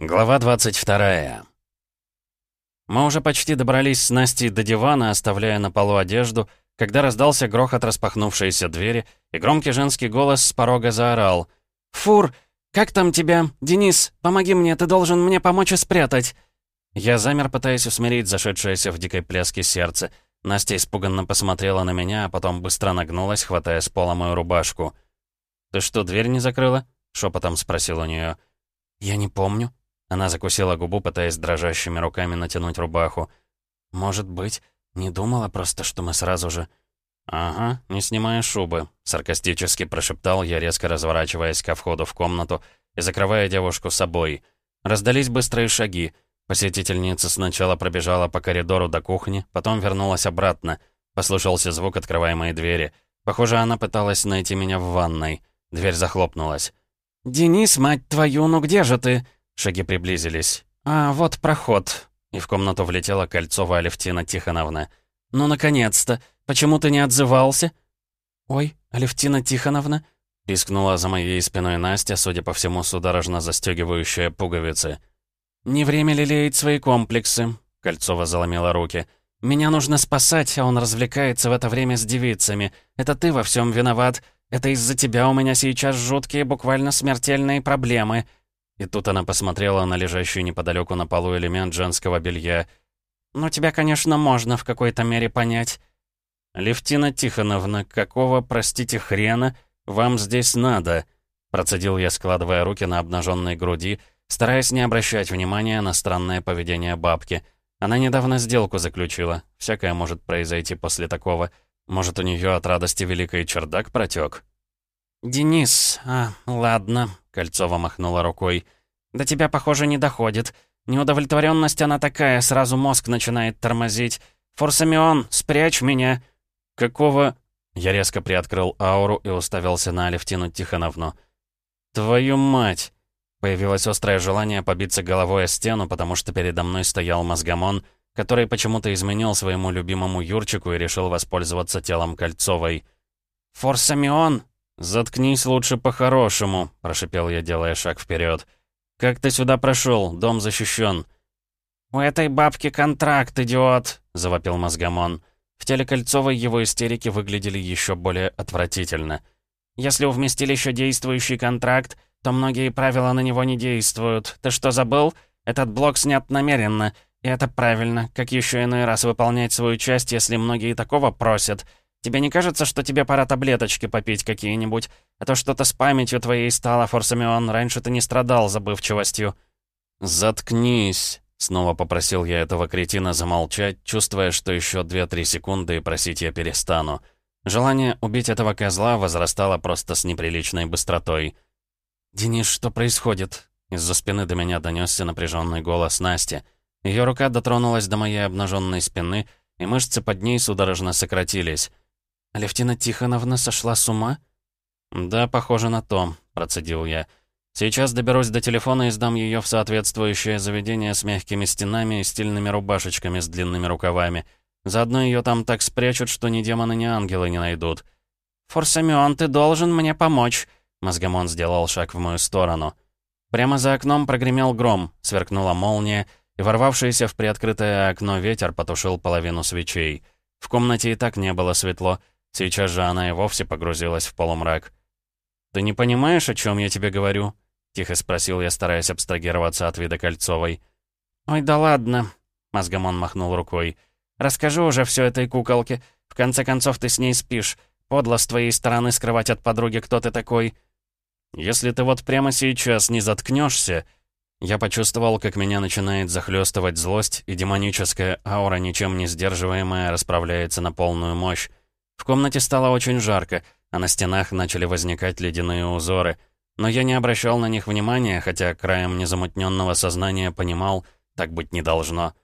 Глава 22 Мы уже почти добрались с Настей до дивана, оставляя на полу одежду, когда раздался грохот распахнувшейся двери, и громкий женский голос с порога заорал. «Фур, как там тебя? Денис, помоги мне, ты должен мне помочь и спрятать!» Я замер, пытаясь усмирить зашедшееся в дикой пляске сердце. Настя испуганно посмотрела на меня, а потом быстро нагнулась, хватая с пола мою рубашку. «Ты что, дверь не закрыла?» — шепотом спросил у нее. «Я не помню», она закусила губу, пытаясь дрожащими руками натянуть рубаху. «Может быть, не думала просто, что мы сразу же...» «Ага, не снимая шубы», — саркастически прошептал я, резко разворачиваясь ко входу в комнату и закрывая девушку собой. Раздались быстрые шаги. Посетительница сначала пробежала по коридору до кухни, потом вернулась обратно. Послышался звук открываемой двери. Похоже, она пыталась найти меня в ванной. Дверь захлопнулась. «Денис, мать твою, ну где же ты?» Шаги приблизились. «А, вот проход». И в комнату влетела Кольцова Алевтина Тихоновна. «Ну, наконец-то! Почему ты не отзывался?» «Ой, Алевтина Тихоновна?» Пискнула за моей спиной Настя, судя по всему, судорожно застегивающая пуговицы. «Не время лелеять свои комплексы», — Кольцова заломила руки. «Меня нужно спасать, а он развлекается в это время с девицами. Это ты во всем виноват. Это из-за тебя у меня сейчас жуткие, буквально смертельные проблемы. И тут она посмотрела на лежащий неподалеку на полу элемент женского белья. «Ну, тебя, конечно, можно в какой-то мере понять». «Левтина Тихоновна, какого, простите, хрена вам здесь надо?» Процедил я, складывая руки на обнаженной груди, стараясь не обращать внимания на странное поведение бабки. Она недавно сделку заключила. Всякое может произойти после такого. Может, у нее от радости великий чердак протек? «Денис, а, ладно», — Кольцова махнула рукой. «До тебя, похоже, не доходит. Неудовлетворенность она такая, сразу мозг начинает тормозить. Форсамион, спрячь меня!» «Какого...» Я резко приоткрыл ауру и уставился на Алевтину Тихоновну. «Твою мать!» Появилось острое желание побиться головой о стену, потому что передо мной стоял мозгомон, который почему-то изменил своему любимому Юрчику и решил воспользоваться телом Кольцовой. «Форсамион!» «Заткнись лучше по-хорошему», — прошипел я, делая шаг вперед. «Как ты сюда прошел? Дом защищен». «У этой бабки контракт, идиот!» — завопил мозгомон. В теле Кольцовой его истерики выглядели еще более отвратительно. «Если у вместилища действующий контракт, то многие правила на него не действуют. Ты что, забыл? Этот блок снят намеренно. И это правильно. Как еще иной раз выполнять свою часть, если многие такого просят? Тебе не кажется, что тебе пора таблеточки попить какие-нибудь? А то что-то с памятью твоей стало, Форсамион. Раньше ты не страдал забывчивостью». «Заткнись», — снова попросил я этого кретина замолчать, чувствуя, что еще две-три секунды и просить я перестану. Желание убить этого козла возрастало просто с неприличной быстротой. «Денис, что происходит?» Из-за спины до меня донесся напряженный голос Насти. Ее рука дотронулась до моей обнаженной спины, и мышцы под ней судорожно сократились. «Алевтина Тихоновна сошла с ума?» «Да, похоже на то», — процедил я. «Сейчас доберусь до телефона и сдам ее в соответствующее заведение с мягкими стенами и стильными рубашечками с длинными рукавами. Заодно ее там так спрячут, что ни демоны, ни ангелы не найдут». «Форсамион, ты должен мне помочь», — Мозгомон сделал шаг в мою сторону. Прямо за окном прогремел гром, сверкнула молния, и ворвавшийся в приоткрытое окно ветер потушил половину свечей. В комнате и так не было светло, Сейчас же она и вовсе погрузилась в полумрак. «Ты не понимаешь, о чем я тебе говорю?» — тихо спросил я, стараясь абстрагироваться от вида Кольцовой. «Ой, да ладно», — Мозгомон махнул рукой. «Расскажи уже все этой куколке. В конце концов, ты с ней спишь. Подло с твоей стороны скрывать от подруги, кто ты такой». «Если ты вот прямо сейчас не заткнешься...» Я почувствовал, как меня начинает захлестывать злость, и демоническая аура, ничем не сдерживаемая, расправляется на полную мощь. В комнате стало очень жарко, а на стенах начали возникать ледяные узоры. Но я не обращал на них внимания, хотя краем незамутненного сознания понимал, так быть не должно.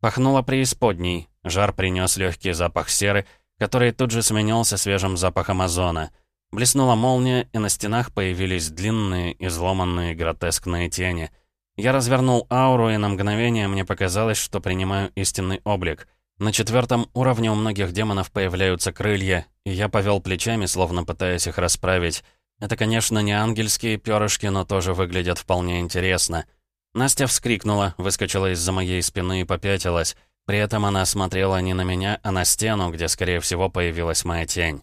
Пахнуло преисподней, жар принес легкий запах серы, который тут же сменился свежим запахом озона. Блеснула молния, и на стенах появились длинные, изломанные, гротескные тени. Я развернул ауру, и на мгновение мне показалось, что принимаю истинный облик. На четвертом уровне у многих демонов появляются крылья, и я повел плечами, словно пытаясь их расправить. Это, конечно, не ангельские перышки, но тоже выглядят вполне интересно. Настя вскрикнула, выскочила из-за моей спины и попятилась. При этом она смотрела не на меня, а на стену, где, скорее всего, появилась моя тень.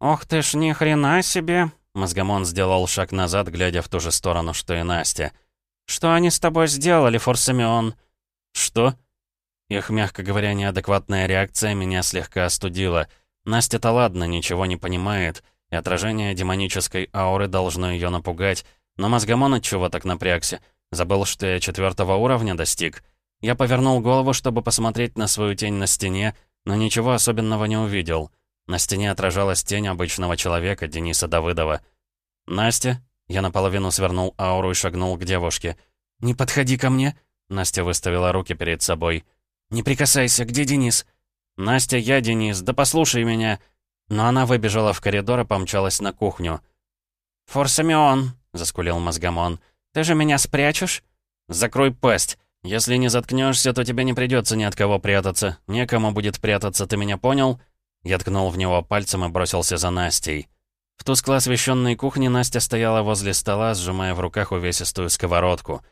«Ох ты ж, ни хрена себе!» Мозгомон сделал шаг назад, глядя в ту же сторону, что и Настя. «Что они с тобой сделали, Форсамион?» «Что?» Их, мягко говоря, неадекватная реакция меня слегка остудила. Настя-то ладно, ничего не понимает, и отражение демонической ауры должно ее напугать, но мозгомон чего так напрягся? Забыл, что я четвертого уровня достиг. Я повернул голову, чтобы посмотреть на свою тень на стене, но ничего особенного не увидел. На стене отражалась тень обычного человека, Дениса Давыдова. «Настя?» Я наполовину свернул ауру и шагнул к девушке. «Не подходи ко мне!» Настя выставила руки перед собой. «Не прикасайся, где Денис?» «Настя, я Денис, да послушай меня!» Но она выбежала в коридор и помчалась на кухню. «Форсамион!» — заскулил мозгомон. «Ты же меня спрячешь?» «Закрой пасть! Если не заткнешься, то тебе не придется ни от кого прятаться. Некому будет прятаться, ты меня понял?» Я ткнул в него пальцем и бросился за Настей. В тускло освещенной кухне Настя стояла возле стола, сжимая в руках увесистую сковородку.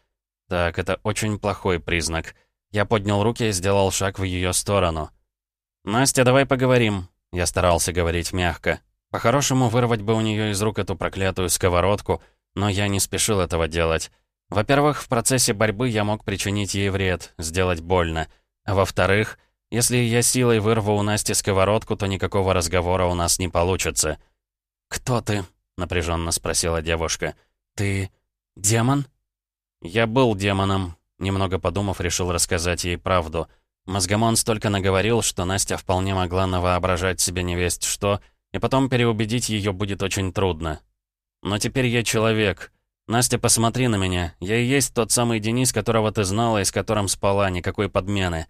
Так, это очень плохой признак. Я поднял руки и сделал шаг в ее сторону. «Настя, давай поговорим», — я старался говорить мягко. По-хорошему, вырвать бы у нее из рук эту проклятую сковородку, но я не спешил этого делать. Во-первых, в процессе борьбы я мог причинить ей вред, сделать больно. А во-вторых, если я силой вырву у Насти сковородку, то никакого разговора у нас не получится. «Кто ты?» — напряженно спросила девушка. «Ты демон?» «Я был демоном», — немного подумав, решил рассказать ей правду. Мозгомон столько наговорил, что Настя вполне могла навоображать себе невесть что, и потом переубедить ее будет очень трудно. «Но теперь я человек. Настя, посмотри на меня. Я и есть тот самый Денис, которого ты знала и с которым спала, никакой подмены».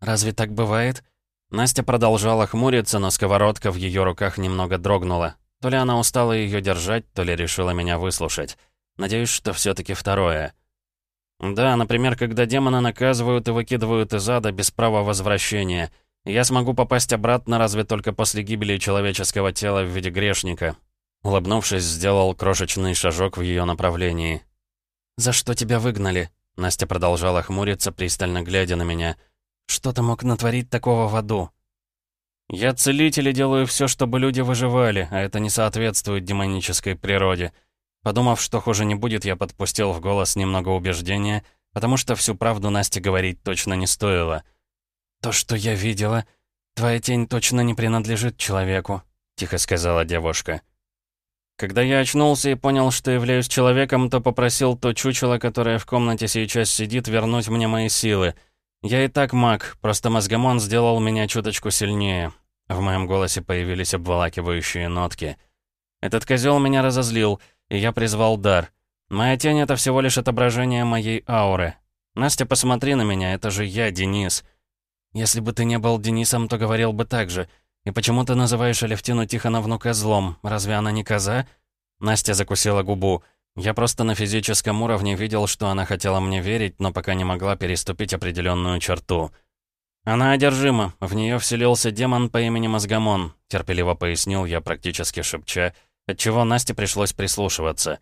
«Разве так бывает?» Настя продолжала хмуриться, но сковородка в ее руках немного дрогнула. То ли она устала ее держать, то ли решила меня выслушать. Надеюсь, что все таки второе. Да, например, когда демона наказывают и выкидывают из ада без права возвращения. Я смогу попасть обратно разве только после гибели человеческого тела в виде грешника. Улыбнувшись, сделал крошечный шажок в ее направлении. «За что тебя выгнали?» Настя продолжала хмуриться, пристально глядя на меня. «Что ты мог натворить такого в аду?» «Я целитель и делаю все, чтобы люди выживали, а это не соответствует демонической природе. Подумав, что хуже не будет, я подпустил в голос немного убеждения, потому что всю правду Насте говорить точно не стоило. «То, что я видела, твоя тень точно не принадлежит человеку», — тихо сказала девушка. Когда я очнулся и понял, что являюсь человеком, то попросил то чучело, которое в комнате сейчас сидит, вернуть мне мои силы. Я и так маг, просто мозгомон сделал меня чуточку сильнее. В моем голосе появились обволакивающие нотки. Этот козел меня разозлил — и я призвал дар. Моя тень — это всего лишь отображение моей ауры. Настя, посмотри на меня, это же я, Денис. Если бы ты не был Денисом, то говорил бы так же. И почему ты называешь Алевтину Тихоновну козлом? Разве она не коза? Настя закусила губу. Я просто на физическом уровне видел, что она хотела мне верить, но пока не могла переступить определенную черту. «Она одержима. В нее вселился демон по имени Мозгомон», — терпеливо пояснил я, практически шепча, — отчего Насте пришлось прислушиваться.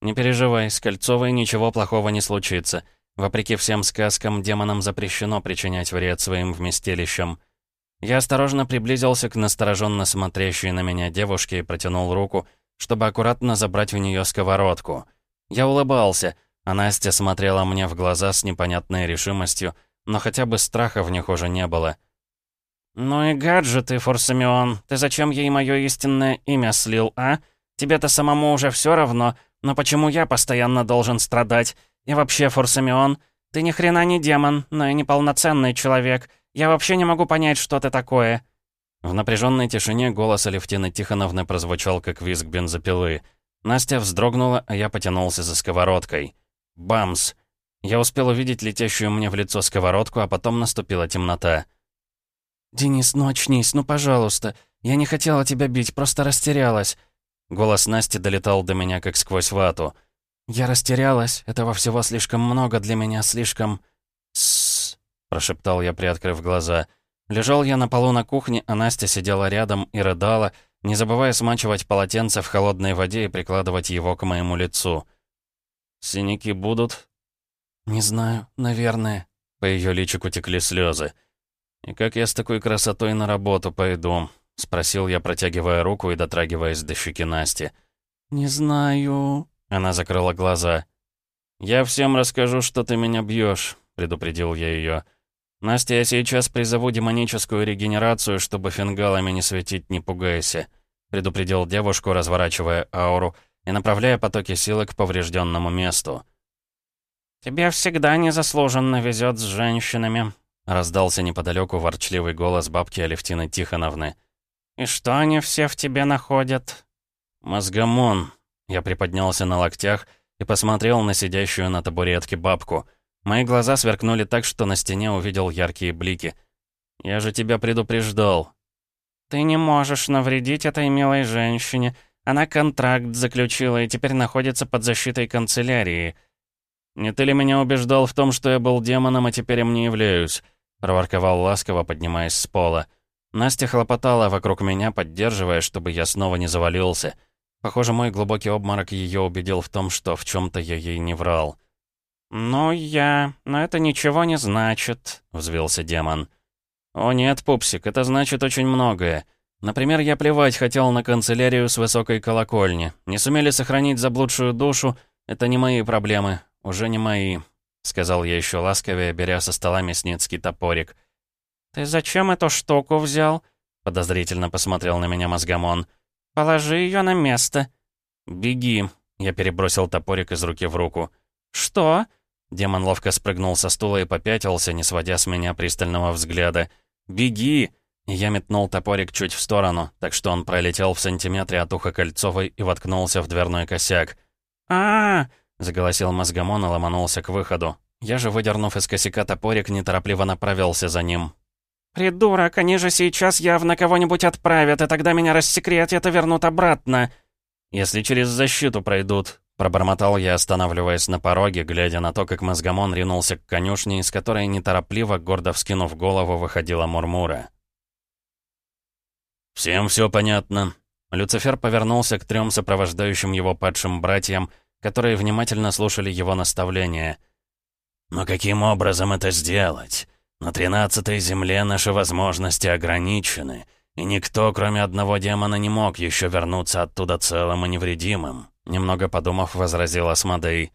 «Не переживай, с Кольцовой ничего плохого не случится. Вопреки всем сказкам, демонам запрещено причинять вред своим вместилищам». Я осторожно приблизился к настороженно смотрящей на меня девушке и протянул руку, чтобы аккуратно забрать у нее сковородку. Я улыбался, а Настя смотрела мне в глаза с непонятной решимостью, но хотя бы страха в них уже не было. «Ну и гаджеты, Форсамион, ты зачем ей мое истинное имя слил, а? Тебе-то самому уже все равно, но почему я постоянно должен страдать? И вообще, Форсамион, ты ни хрена не демон, но и не полноценный человек. Я вообще не могу понять, что ты такое». В напряженной тишине голос Алевтины Тихоновны прозвучал, как визг бензопилы. Настя вздрогнула, а я потянулся за сковородкой. Бамс! Я успел увидеть летящую мне в лицо сковородку, а потом наступила темнота. «Денис, ну очнись, ну пожалуйста. Я не хотела тебя бить, просто растерялась». Голос Насти долетал до меня, как сквозь вату. «Я растерялась. Этого всего слишком много для меня, слишком...» «Тссс», — прошептал я, приоткрыв глаза. Лежал я на полу на кухне, а Настя сидела рядом и рыдала, не забывая смачивать полотенце в холодной воде и прикладывать его к моему лицу. «Синяки будут?» «Не знаю, наверное». По ее личику текли слезы. «И как я с такой красотой на работу пойду?» — спросил я, протягивая руку и дотрагиваясь до щеки Насти. «Не знаю...» — она закрыла глаза. «Я всем расскажу, что ты меня бьешь», — предупредил я ее. «Настя, я сейчас призову демоническую регенерацию, чтобы фингалами не светить, не пугайся», — предупредил девушку, разворачивая ауру и направляя потоки силы к поврежденному месту. «Тебе всегда незаслуженно везет с женщинами», — раздался неподалеку ворчливый голос бабки Алевтины Тихоновны. «И что они все в тебе находят?» «Мозгомон», — я приподнялся на локтях и посмотрел на сидящую на табуретке бабку — Мои глаза сверкнули так, что на стене увидел яркие блики. «Я же тебя предупреждал». «Ты не можешь навредить этой милой женщине. Она контракт заключила и теперь находится под защитой канцелярии». «Не ты ли меня убеждал в том, что я был демоном, а теперь им не являюсь?» — проворковал ласково, поднимаясь с пола. Настя хлопотала вокруг меня, поддерживая, чтобы я снова не завалился. Похоже, мой глубокий обморок ее убедил в том, что в чем то я ей не врал. «Ну, я... Но это ничего не значит», — взвился демон. «О нет, пупсик, это значит очень многое. Например, я плевать хотел на канцелярию с высокой колокольни. Не сумели сохранить заблудшую душу — это не мои проблемы, уже не мои», — сказал я еще ласковее, беря со стола мясницкий топорик. «Ты зачем эту штуку взял?» — подозрительно посмотрел на меня мозгомон. «Положи ее на место». «Беги», — я перебросил топорик из руки в руку. «Что?» Демон ловко спрыгнул со стула и попятился, не сводя с меня пристального взгляда. «Беги!» Я метнул топорик чуть в сторону, так что он пролетел в сантиметре от уха Кольцовой и воткнулся в дверной косяк. а, -а, -а заголосил мозгомон и ломанулся к выходу. Я же, выдернув из косяка топорик, неторопливо направился за ним. «Придурок, они же сейчас явно кого-нибудь отправят, и тогда меня рассекретят и вернут обратно!» «Если через защиту пройдут», Пробормотал я, останавливаясь на пороге, глядя на то, как мозгомон ринулся к конюшне, из которой неторопливо, гордо вскинув голову, выходила Мурмура. «Всем все понятно». Люцифер повернулся к трем сопровождающим его падшим братьям, которые внимательно слушали его наставления. «Но каким образом это сделать? На тринадцатой земле наши возможности ограничены, и никто, кроме одного демона, не мог еще вернуться оттуда целым и невредимым». Немного подумав, возразил Асмодей.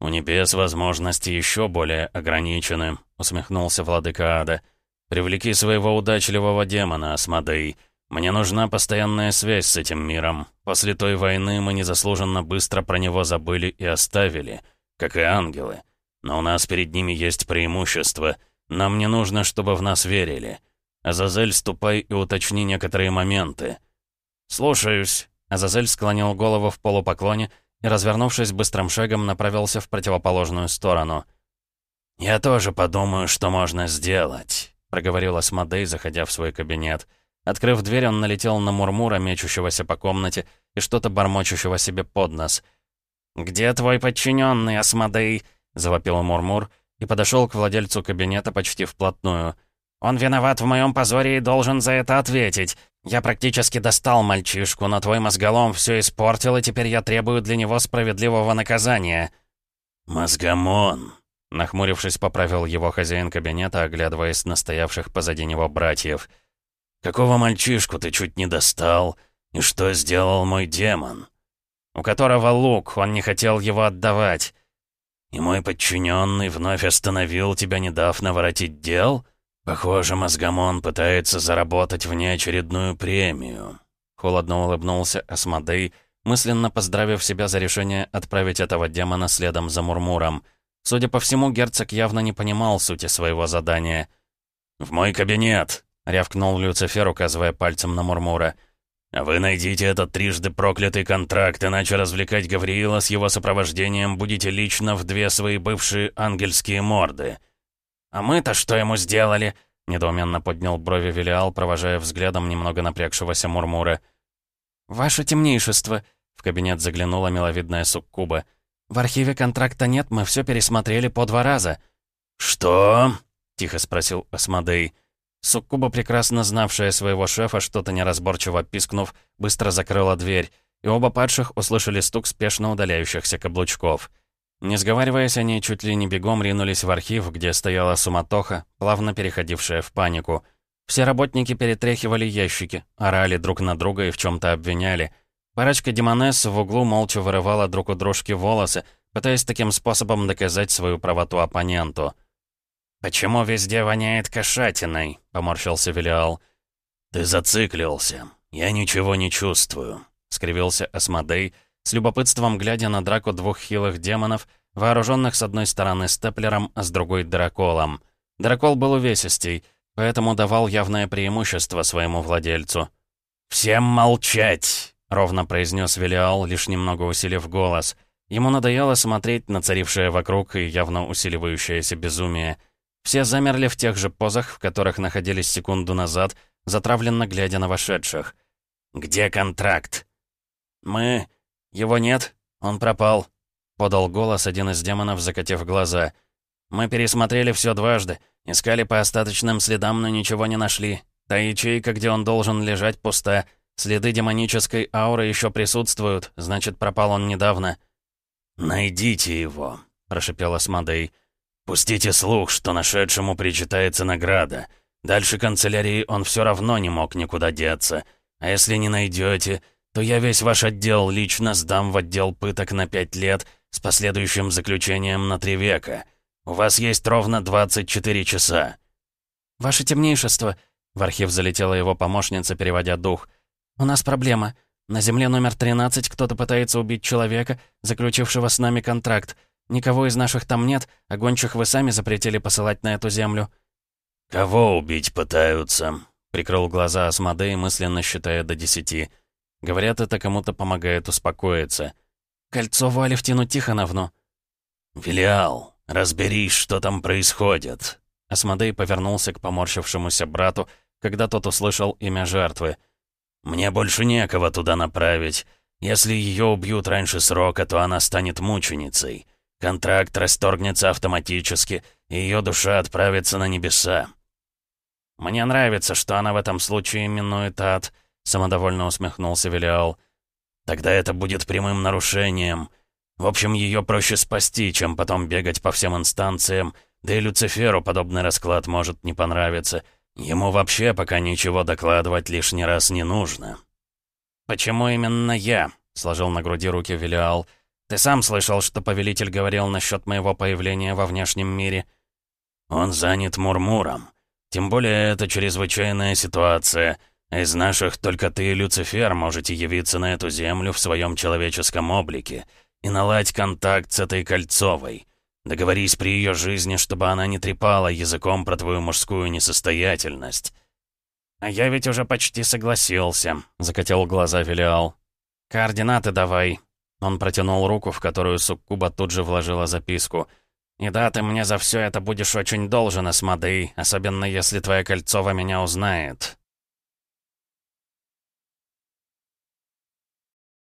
«У небес возможности еще более ограничены», — усмехнулся владыка Ада. «Привлеки своего удачливого демона, Асмодей. Мне нужна постоянная связь с этим миром. После той войны мы незаслуженно быстро про него забыли и оставили, как и ангелы. Но у нас перед ними есть преимущество. Нам не нужно, чтобы в нас верили. Азазель, ступай и уточни некоторые моменты». «Слушаюсь», Азазель склонил голову в полупоклоне и, развернувшись быстрым шагом, направился в противоположную сторону. «Я тоже подумаю, что можно сделать», — проговорил Асмодей, заходя в свой кабинет. Открыв дверь, он налетел на Мурмура, мечущегося по комнате, и что-то бормочущего себе под нос. «Где твой подчиненный, Асмодей?» — завопил Мурмур и подошел к владельцу кабинета почти вплотную. «Он виноват в моем позоре и должен за это ответить. «Я практически достал мальчишку, но твой мозголом все испортил, и теперь я требую для него справедливого наказания». «Мозгомон», — нахмурившись, поправил его хозяин кабинета, оглядываясь на стоявших позади него братьев. «Какого мальчишку ты чуть не достал? И что сделал мой демон?» «У которого лук, он не хотел его отдавать». «И мой подчиненный вновь остановил тебя, не дав наворотить дел?» «Похоже, мозгомон пытается заработать внеочередную премию». Холодно улыбнулся Асмодей, мысленно поздравив себя за решение отправить этого демона следом за Мурмуром. Судя по всему, герцог явно не понимал сути своего задания. «В мой кабинет!» — рявкнул Люцифер, указывая пальцем на Мурмура. «А вы найдите этот трижды проклятый контракт, иначе развлекать Гавриила с его сопровождением будете лично в две свои бывшие ангельские морды». «А мы-то что ему сделали?» — недоуменно поднял брови Велиал, провожая взглядом немного напрягшегося Мурмура. «Ваше темнейшество!» — в кабинет заглянула миловидная суккуба. «В архиве контракта нет, мы все пересмотрели по два раза». «Что?» — тихо спросил Асмодей. Суккуба, прекрасно знавшая своего шефа, что-то неразборчиво пискнув, быстро закрыла дверь, и оба падших услышали стук спешно удаляющихся каблучков. Не сговариваясь, они чуть ли не бегом ринулись в архив, где стояла суматоха, плавно переходившая в панику. Все работники перетряхивали ящики, орали друг на друга и в чем-то обвиняли. Парочка демонесс в углу молча вырывала друг у дружки волосы, пытаясь таким способом доказать свою правоту оппоненту. «Почему везде воняет кошатиной?» — поморщился Велиал. «Ты зациклился. Я ничего не чувствую», — скривился Асмодей, с любопытством глядя на драку двух хилых демонов, вооруженных с одной стороны степлером, а с другой — драколом. Дракол был увесистей, поэтому давал явное преимущество своему владельцу. «Всем молчать!» — ровно произнес Велиал, лишь немного усилив голос. Ему надоело смотреть на царившее вокруг и явно усиливающееся безумие. Все замерли в тех же позах, в которых находились секунду назад, затравленно глядя на вошедших. «Где контракт?» «Мы...» «Его нет, он пропал», — подал голос один из демонов, закатив глаза. «Мы пересмотрели все дважды, искали по остаточным следам, но ничего не нашли. Та ячейка, где он должен лежать, пуста. Следы демонической ауры еще присутствуют, значит, пропал он недавно». «Найдите его», — прошипел Асмодей. «Пустите слух, что нашедшему причитается награда. Дальше канцелярии он все равно не мог никуда деться. А если не найдете, то я весь ваш отдел лично сдам в отдел пыток на пять лет с последующим заключением на три века. У вас есть ровно 24 часа». «Ваше темнейшество», — в архив залетела его помощница, переводя дух. «У нас проблема. На земле номер 13 кто-то пытается убить человека, заключившего с нами контракт. Никого из наших там нет, а гончих вы сами запретили посылать на эту землю». «Кого убить пытаются?» — прикрыл глаза Асмодей, мысленно считая до десяти. Говорят, это кому-то помогает успокоиться. Кольцову Алевтину Тихоновну. «Филиал, разберись, что там происходит». Асмодей повернулся к поморщившемуся брату, когда тот услышал имя жертвы. «Мне больше некого туда направить. Если ее убьют раньше срока, то она станет мученицей. Контракт расторгнется автоматически, и ее душа отправится на небеса». «Мне нравится, что она в этом случае минует ад», Самодовольно усмехнулся Велиал. «Тогда это будет прямым нарушением. В общем, ее проще спасти, чем потом бегать по всем инстанциям, да и Люциферу подобный расклад может не понравиться. Ему вообще пока ничего докладывать лишний раз не нужно». «Почему именно я?» — сложил на груди руки Велиал. «Ты сам слышал, что повелитель говорил насчет моего появления во внешнем мире?» «Он занят Мурмуром. Тем более это чрезвычайная ситуация». Из наших только ты и Люцифер можете явиться на эту землю в своем человеческом облике и наладить контакт с этой Кольцовой. Договорись при ее жизни, чтобы она не трепала языком про твою мужскую несостоятельность». «А я ведь уже почти согласился», — закатил глаза Велиал. «Координаты давай». Он протянул руку, в которую Суккуба тут же вложила записку. «И да, ты мне за все это будешь очень должен, Асмодей, особенно если твоя Кольцова меня узнает.